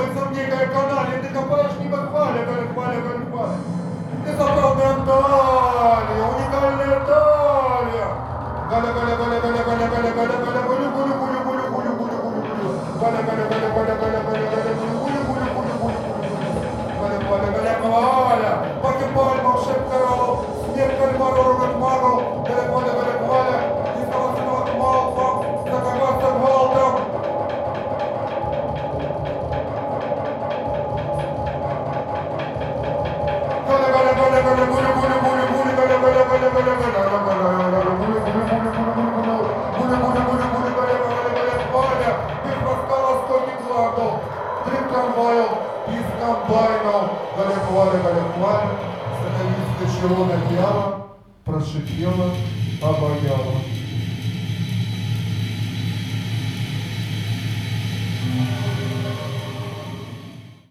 копается в некой канале, ты копаешь небо хваля, как хваля, как хваля. Ты забавная Анталия, уникальная Анталия. Галя, галя, галя, галя, галя, галя, галя, галя, гулю, гулю, гулю, гулю, гулю, гулю, гулю, гулю, галя, галя, галя, галя, галя. авто, тих трамваїв, із комбайнів галякували, галякували, стаховістка червона п'яла, прошипіла, обаяла.